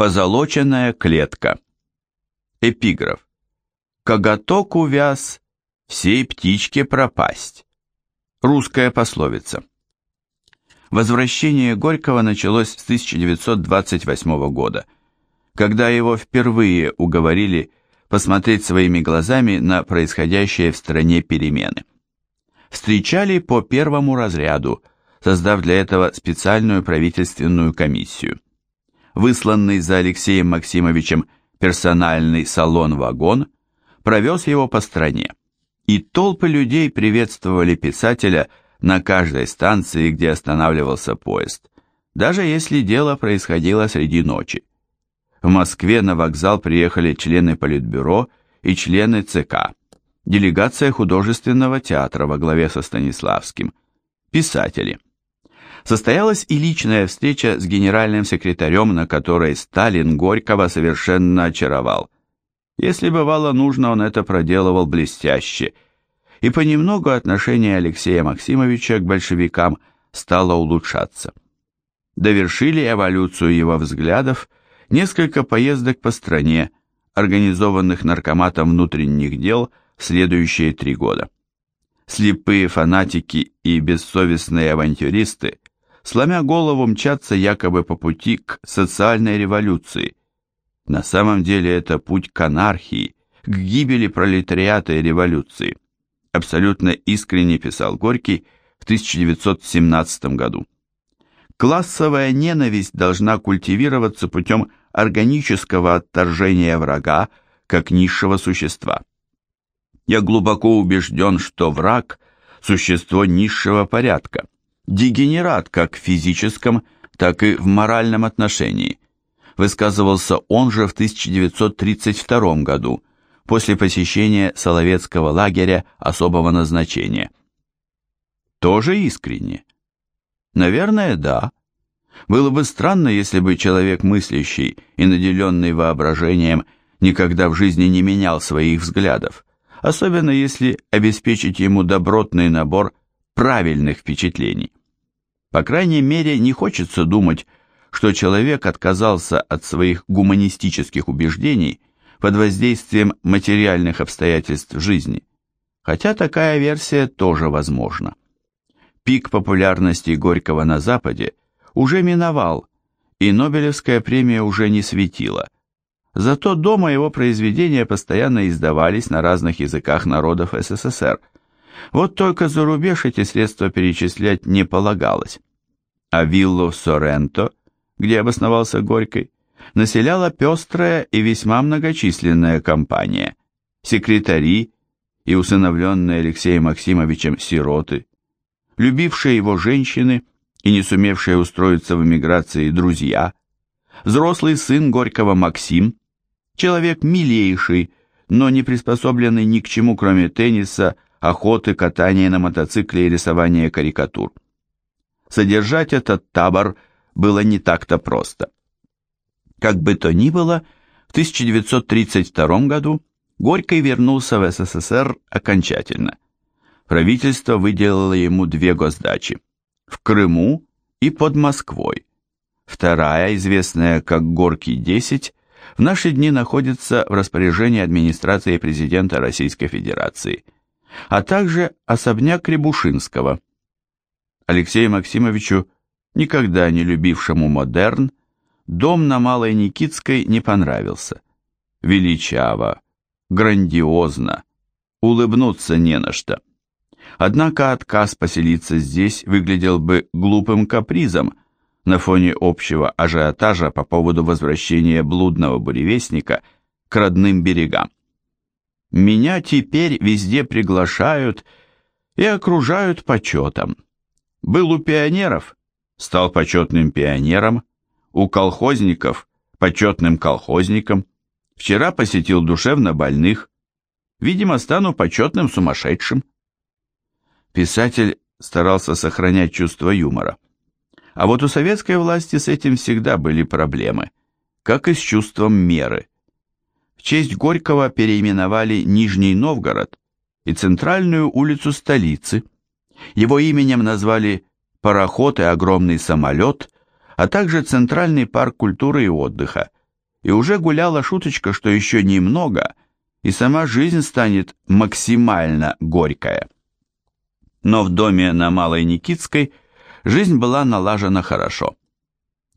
Позолоченная клетка. Эпиграф. Коготок увяз, всей птичке пропасть. Русская пословица. Возвращение Горького началось с 1928 года, когда его впервые уговорили посмотреть своими глазами на происходящие в стране перемены. Встречали по первому разряду, создав для этого специальную правительственную комиссию. Высланный за Алексеем Максимовичем персональный салон-вагон провез его по стране, и толпы людей приветствовали писателя на каждой станции, где останавливался поезд, даже если дело происходило среди ночи. В Москве на вокзал приехали члены Политбюро и члены ЦК, делегация художественного театра во главе со Станиславским, писатели. Состоялась и личная встреча с генеральным секретарем, на которой Сталин Горького совершенно очаровал. Если бывало нужно, он это проделывал блестяще, и понемногу отношение Алексея Максимовича к большевикам стало улучшаться. Довершили эволюцию его взглядов – несколько поездок по стране, организованных наркоматом внутренних дел в следующие три года. Слепые фанатики и бессовестные авантюристы, сломя голову, мчатся якобы по пути к социальной революции. На самом деле это путь к анархии, к гибели пролетариата и революции. Абсолютно искренне писал Горький в 1917 году. Классовая ненависть должна культивироваться путем органического отторжения врага как низшего существа. Я глубоко убежден, что враг – существо низшего порядка, дегенерат как в физическом, так и в моральном отношении, высказывался он же в 1932 году, после посещения Соловецкого лагеря особого назначения. Тоже искренне? Наверное, да. Было бы странно, если бы человек мыслящий и наделенный воображением никогда в жизни не менял своих взглядов, особенно если обеспечить ему добротный набор правильных впечатлений. По крайней мере, не хочется думать, что человек отказался от своих гуманистических убеждений под воздействием материальных обстоятельств жизни, хотя такая версия тоже возможна. Пик популярности Горького на Западе уже миновал, и Нобелевская премия уже не светила. Зато дома его произведения постоянно издавались на разных языках народов СССР. Вот только за рубеж эти средства перечислять не полагалось. А виллу Соренто, где обосновался Горький, населяла пестрая и весьма многочисленная компания, секретари и усыновленные Алексеем Максимовичем сироты, любившие его женщины и не сумевшие устроиться в эмиграции друзья, взрослый сын Горького Максим, человек милейший, но не приспособленный ни к чему, кроме тенниса, охоты, катания на мотоцикле и рисования карикатур. Содержать этот табор было не так-то просто. Как бы то ни было, в 1932 году Горький вернулся в СССР окончательно. Правительство выделило ему две госдачи – в Крыму и под Москвой. Вторая, известная как Горки-10, в наши дни находится в распоряжении администрации президента Российской Федерации, а также особняк Рябушинского. Алексею Максимовичу, никогда не любившему модерн, дом на Малой Никитской не понравился. Величаво, грандиозно, улыбнуться не на что. Однако отказ поселиться здесь выглядел бы глупым капризом на фоне общего ажиотажа по поводу возвращения блудного буревестника к родным берегам. Меня теперь везде приглашают и окружают почетом. Был у пионеров, стал почетным пионером, у колхозников – почетным колхозником, вчера посетил душевно больных, видимо, стану почетным сумасшедшим. Писатель старался сохранять чувство юмора. А вот у советской власти с этим всегда были проблемы, как и с чувством меры. В честь Горького переименовали Нижний Новгород и центральную улицу столицы. Его именем назвали пароход и огромный самолет, а также Центральный парк культуры и отдыха, и уже гуляла шуточка, что еще немного, и сама жизнь станет максимально горькая. Но в доме на Малой Никитской жизнь была налажена хорошо.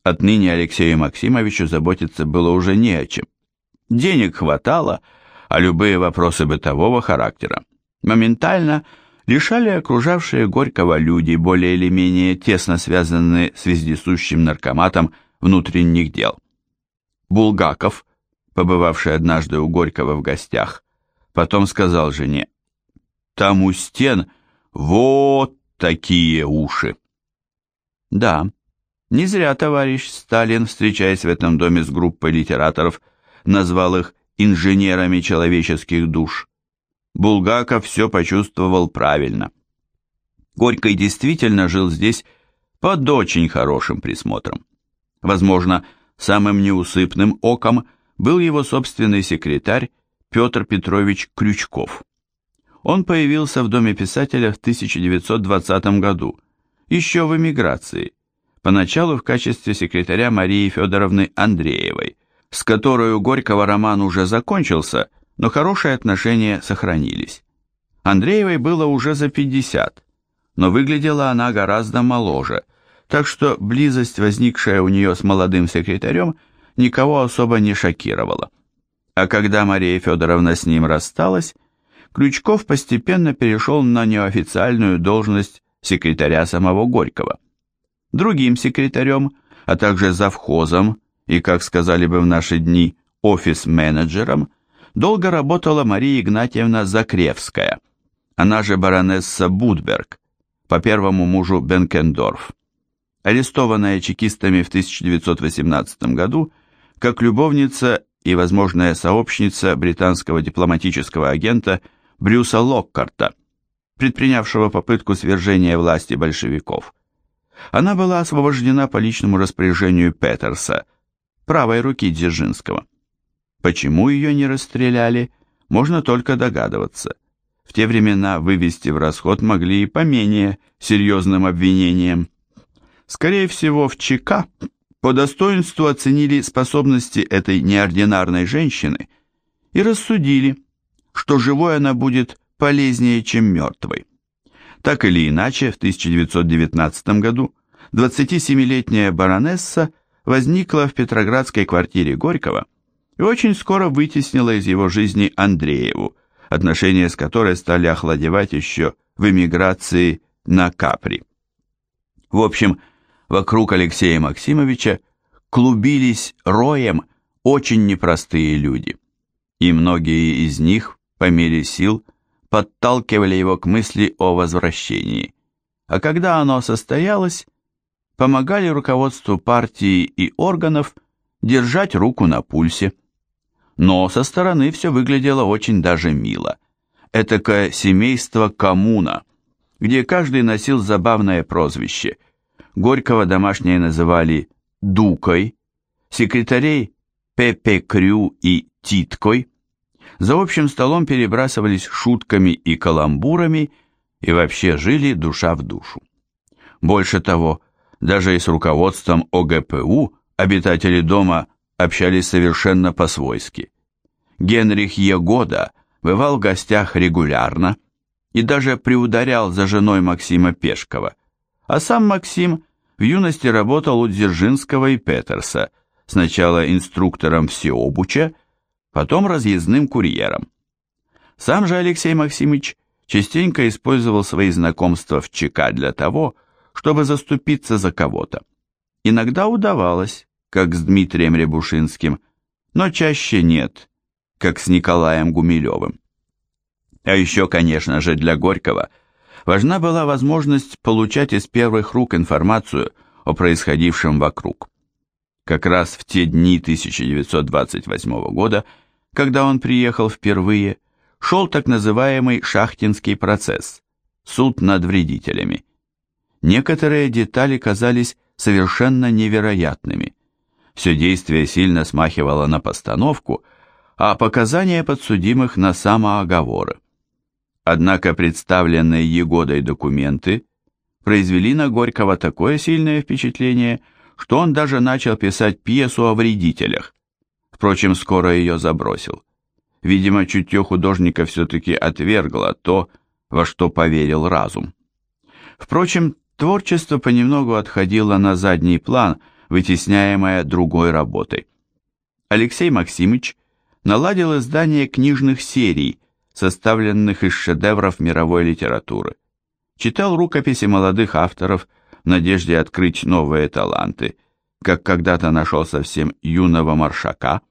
Отныне Алексею Максимовичу заботиться было уже не о чем. Денег хватало, а любые вопросы бытового характера моментально решали окружавшие Горького люди, более или менее тесно связанные с вездесущим наркоматом внутренних дел. Булгаков, побывавший однажды у Горького в гостях, потом сказал жене, «Там у стен вот такие уши». Да, не зря товарищ Сталин, встречаясь в этом доме с группой литераторов, назвал их инженерами человеческих душ. Булгаков все почувствовал правильно. Горький действительно жил здесь под очень хорошим присмотром. Возможно, самым неусыпным оком был его собственный секретарь Петр Петрович Крючков. Он появился в Доме писателя в 1920 году, еще в эмиграции, поначалу в качестве секретаря Марии Федоровны Андреевой, с которой у Горького роман уже закончился, но хорошие отношения сохранились. Андреевой было уже за 50, но выглядела она гораздо моложе, так что близость, возникшая у нее с молодым секретарем, никого особо не шокировала. А когда Мария Федоровна с ним рассталась, Крючков постепенно перешел на неофициальную должность секретаря самого Горького. Другим секретарем, а также завхозом и, как сказали бы в наши дни, офис-менеджером, долго работала Мария Игнатьевна Закревская, она же баронесса Будберг, по первому мужу Бенкендорф. Арестованная чекистами в 1918 году как любовница и возможная сообщница британского дипломатического агента Брюса Локкарта, предпринявшего попытку свержения власти большевиков. Она была освобождена по личному распоряжению Петерса, правой руки Дзержинского. Почему ее не расстреляли, можно только догадываться. В те времена вывести в расход могли и по серьезным обвинениям. Скорее всего, в ЧК по достоинству оценили способности этой неординарной женщины и рассудили, что живой она будет полезнее, чем мертвой. Так или иначе, в 1919 году 27-летняя баронесса возникла в петроградской квартире Горького и очень скоро вытеснила из его жизни Андрееву, отношения с которой стали охладевать еще в эмиграции на Капри. В общем, вокруг Алексея Максимовича клубились роем очень непростые люди, и многие из них, по мере сил, подталкивали его к мысли о возвращении, а когда оно состоялось, помогали руководству партии и органов держать руку на пульсе. Но со стороны все выглядело очень даже мило. Этакое семейство коммуна, где каждый носил забавное прозвище. Горького домашние называли «дукой», секретарей Пепе Крю и Титкой, за общим столом перебрасывались шутками и каламбурами и вообще жили душа в душу. Больше того, даже и с руководством ОГПУ обитатели дома общались совершенно по-свойски. Генрих Егода бывал в гостях регулярно и даже приударял за женой Максима Пешкова, а сам Максим в юности работал у Дзержинского и Петерса, сначала инструктором всеобуча, потом разъездным курьером. Сам же Алексей Максимович частенько использовал свои знакомства в ЧК для того, чтобы заступиться за кого-то. Иногда удавалось, как с Дмитрием Рябушинским, но чаще нет, как с Николаем Гумилевым. А еще, конечно же, для Горького важна была возможность получать из первых рук информацию о происходившем вокруг. Как раз в те дни 1928 года – когда он приехал впервые, шел так называемый шахтинский процесс, суд над вредителями. Некоторые детали казались совершенно невероятными. Все действие сильно смахивало на постановку, а показания подсудимых на самооговоры. Однако представленные Егодой документы произвели на Горького такое сильное впечатление, что он даже начал писать пьесу о вредителях, Впрочем, скоро ее забросил. Видимо, чутье художника все-таки отвергло то, во что поверил разум. Впрочем, творчество понемногу отходило на задний план, вытесняемое другой работой. Алексей Максимыч наладил издание книжных серий, составленных из шедевров мировой литературы. Читал рукописи молодых авторов в надежде открыть новые таланты, как когда-то нашел совсем юного маршака,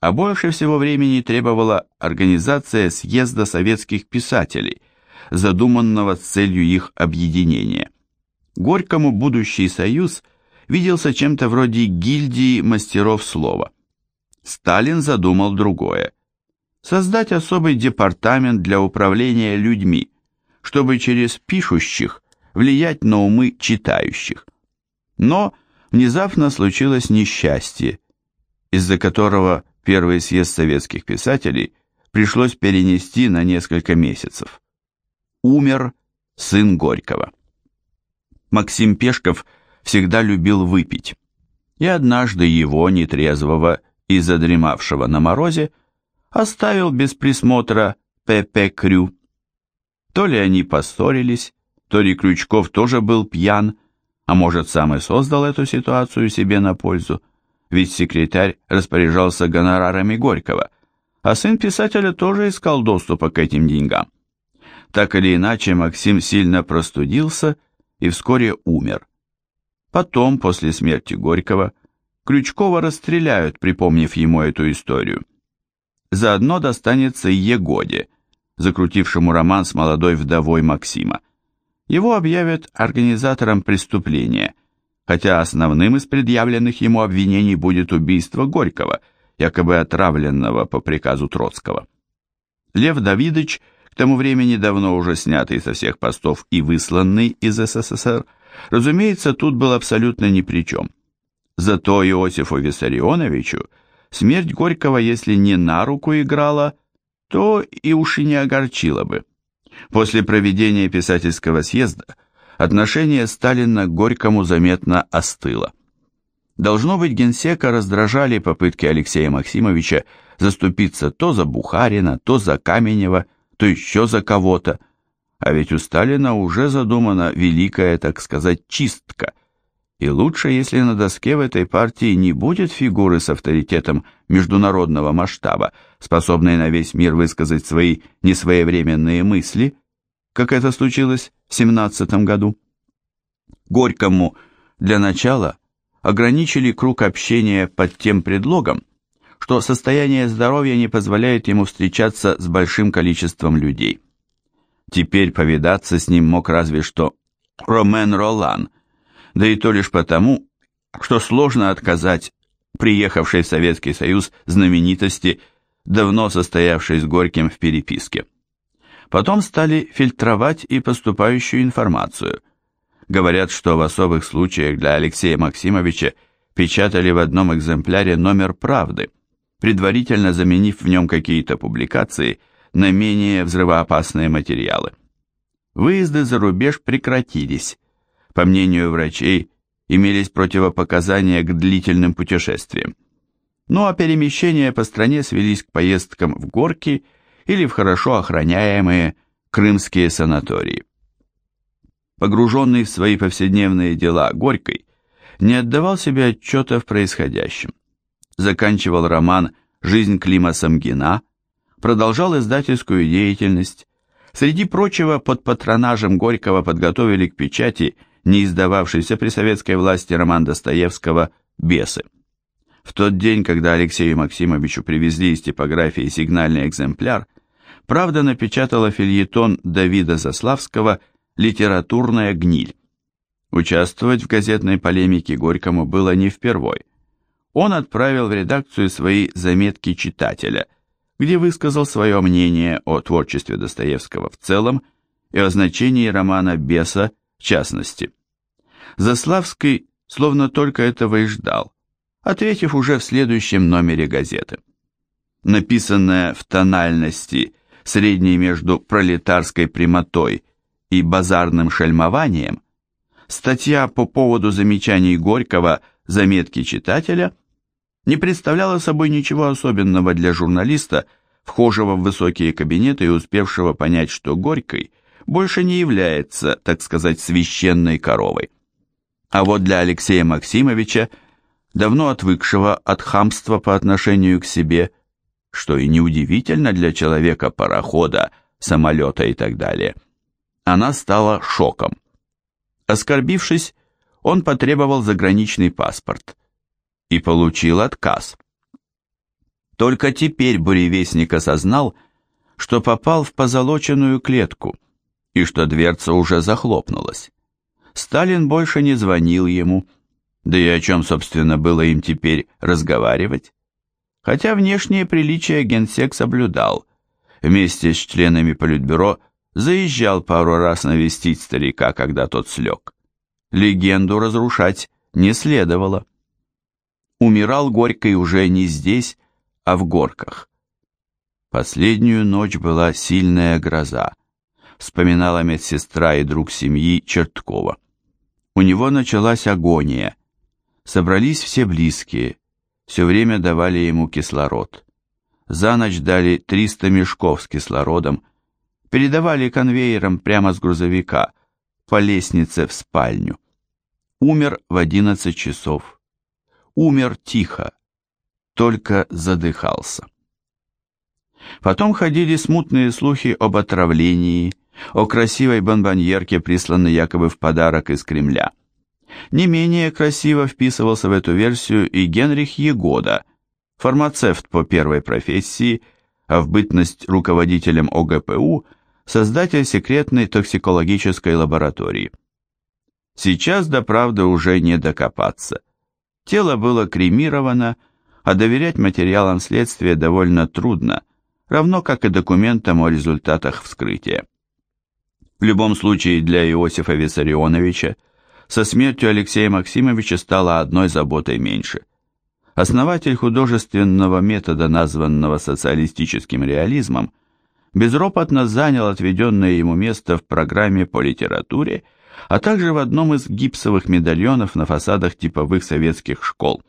а больше всего времени требовала организация съезда советских писателей, задуманного с целью их объединения. Горькому будущий союз виделся чем-то вроде гильдии мастеров слова. Сталин задумал другое – создать особый департамент для управления людьми, чтобы через пишущих влиять на умы читающих. Но внезапно случилось несчастье, из-за которого первый съезд советских писателей пришлось перенести на несколько месяцев. Умер сын Горького. Максим Пешков всегда любил выпить, и однажды его, нетрезвого и задремавшего на морозе, оставил без присмотра П.П. Крю. То ли они поссорились, то ли Крючков тоже был пьян, а может, сам и создал эту ситуацию себе на пользу, ведь секретарь распоряжался гонорарами Горького, а сын писателя тоже искал доступа к этим деньгам. Так или иначе, Максим сильно простудился и вскоре умер. Потом, после смерти Горького, Крючкова расстреляют, припомнив ему эту историю. Заодно достанется и Егоде, закрутившему роман с молодой вдовой Максима. Его объявят организатором преступления, хотя основным из предъявленных ему обвинений будет убийство Горького, якобы отравленного по приказу Троцкого. Лев Давидович, к тому времени давно уже снятый со всех постов и высланный из СССР, разумеется, тут был абсолютно ни при чем. Зато Иосифу Виссарионовичу смерть Горького, если не на руку играла, то и уж и не огорчила бы. После проведения писательского съезда отношение Сталина к Горькому заметно остыло. Должно быть, генсека раздражали попытки Алексея Максимовича заступиться то за Бухарина, то за Каменева, то еще за кого-то, а ведь у Сталина уже задумана великая, так сказать, чистка – и лучше, если на доске в этой партии не будет фигуры с авторитетом международного масштаба, способной на весь мир высказать свои несвоевременные мысли, как это случилось в 17 году. Горькому для начала ограничили круг общения под тем предлогом, что состояние здоровья не позволяет ему встречаться с большим количеством людей. Теперь повидаться с ним мог разве что Ромен Ролан, да и то лишь потому, что сложно отказать приехавшей в Советский Союз знаменитости, давно состоявшей с Горьким в переписке. Потом стали фильтровать и поступающую информацию. Говорят, что в особых случаях для Алексея Максимовича печатали в одном экземпляре номер «Правды», предварительно заменив в нем какие-то публикации на менее взрывоопасные материалы. Выезды за рубеж прекратились, по мнению врачей, имелись противопоказания к длительным путешествиям. Ну а перемещения по стране свелись к поездкам в горки или в хорошо охраняемые крымские санатории. Погруженный в свои повседневные дела Горькой, не отдавал себе отчета в происходящем. Заканчивал роман «Жизнь Клима Самгина», продолжал издательскую деятельность. Среди прочего, под патронажем Горького подготовили к печати не издававшийся при советской власти роман Достоевского «Бесы». В тот день, когда Алексею Максимовичу привезли из типографии сигнальный экземпляр, «Правда» напечатала фильетон Давида Заславского «Литературная гниль». Участвовать в газетной полемике Горькому было не впервой. Он отправил в редакцию свои заметки читателя, где высказал свое мнение о творчестве Достоевского в целом и о значении романа «Беса» в частности. Заславский словно только этого и ждал, ответив уже в следующем номере газеты. Написанная в тональности, средней между пролетарской прямотой и базарным шельмованием, статья по поводу замечаний Горького «Заметки читателя» не представляла собой ничего особенного для журналиста, вхожего в высокие кабинеты и успевшего понять, что Горькой больше не является, так сказать, священной коровой. А вот для Алексея Максимовича, давно отвыкшего от хамства по отношению к себе, что и неудивительно для человека парохода, самолета и так далее, она стала шоком. Оскорбившись, он потребовал заграничный паспорт и получил отказ. Только теперь буревестник осознал, что попал в позолоченную клетку и что дверца уже захлопнулась. Сталин больше не звонил ему, да и о чем, собственно, было им теперь разговаривать. Хотя внешние приличия генсек соблюдал, вместе с членами Политбюро заезжал пару раз навестить старика, когда тот слег. Легенду разрушать не следовало. Умирал Горький уже не здесь, а в горках. Последнюю ночь была сильная гроза, вспоминала медсестра и друг семьи Черткова. У него началась агония. Собрались все близкие, все время давали ему кислород. За ночь дали 300 мешков с кислородом, передавали конвейером прямо с грузовика по лестнице в спальню. Умер в 11 часов умер тихо, только задыхался. Потом ходили смутные слухи об отравлении, о красивой бомбоньерке, присланной якобы в подарок из Кремля. Не менее красиво вписывался в эту версию и Генрих Егода, фармацевт по первой профессии, а в бытность руководителем ОГПУ создатель секретной токсикологической лаборатории. Сейчас до правды уже не докопаться. Тело было кремировано, а доверять материалам следствия довольно трудно, равно как и документам о результатах вскрытия. В любом случае для Иосифа Виссарионовича со смертью Алексея Максимовича стало одной заботой меньше. Основатель художественного метода, названного социалистическим реализмом, безропотно занял отведенное ему место в программе по литературе а также в одном из гипсовых медальонов на фасадах типовых советских школ,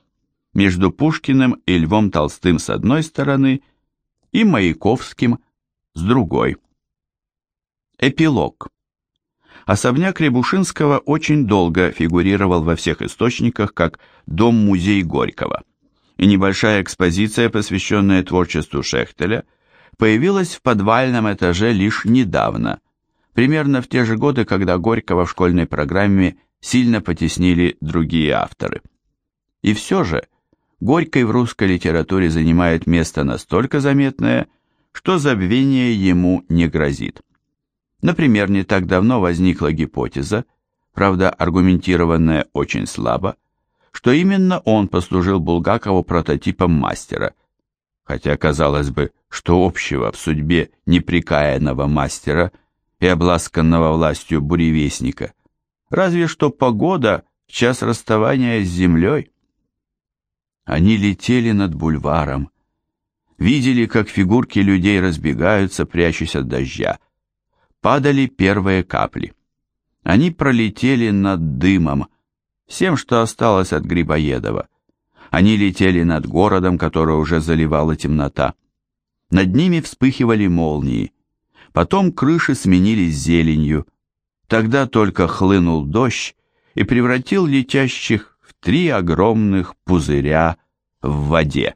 между Пушкиным и Львом Толстым с одной стороны и Маяковским с другой. Эпилог. Особняк Рябушинского очень долго фигурировал во всех источниках как дом-музей Горького, и небольшая экспозиция, посвященная творчеству Шехтеля, появилась в подвальном этаже лишь недавно – примерно в те же годы, когда Горького в школьной программе сильно потеснили другие авторы. И все же Горький в русской литературе занимает место настолько заметное, что забвение ему не грозит. Например, не так давно возникла гипотеза, правда аргументированная очень слабо, что именно он послужил Булгакову прототипом мастера, хотя казалось бы, что общего в судьбе неприкаянного мастера – и обласканного властью буревестника. Разве что погода в час расставания с землей. Они летели над бульваром, видели, как фигурки людей разбегаются, прячась от дождя. Падали первые капли. Они пролетели над дымом, всем, что осталось от Грибоедова. Они летели над городом, который уже заливала темнота. Над ними вспыхивали молнии. Потом крыши сменились зеленью. Тогда только хлынул дождь и превратил летящих в три огромных пузыря в воде.